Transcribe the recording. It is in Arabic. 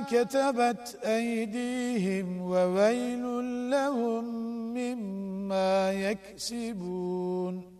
كتبت أيديهم وويل لهم مما يكسبون.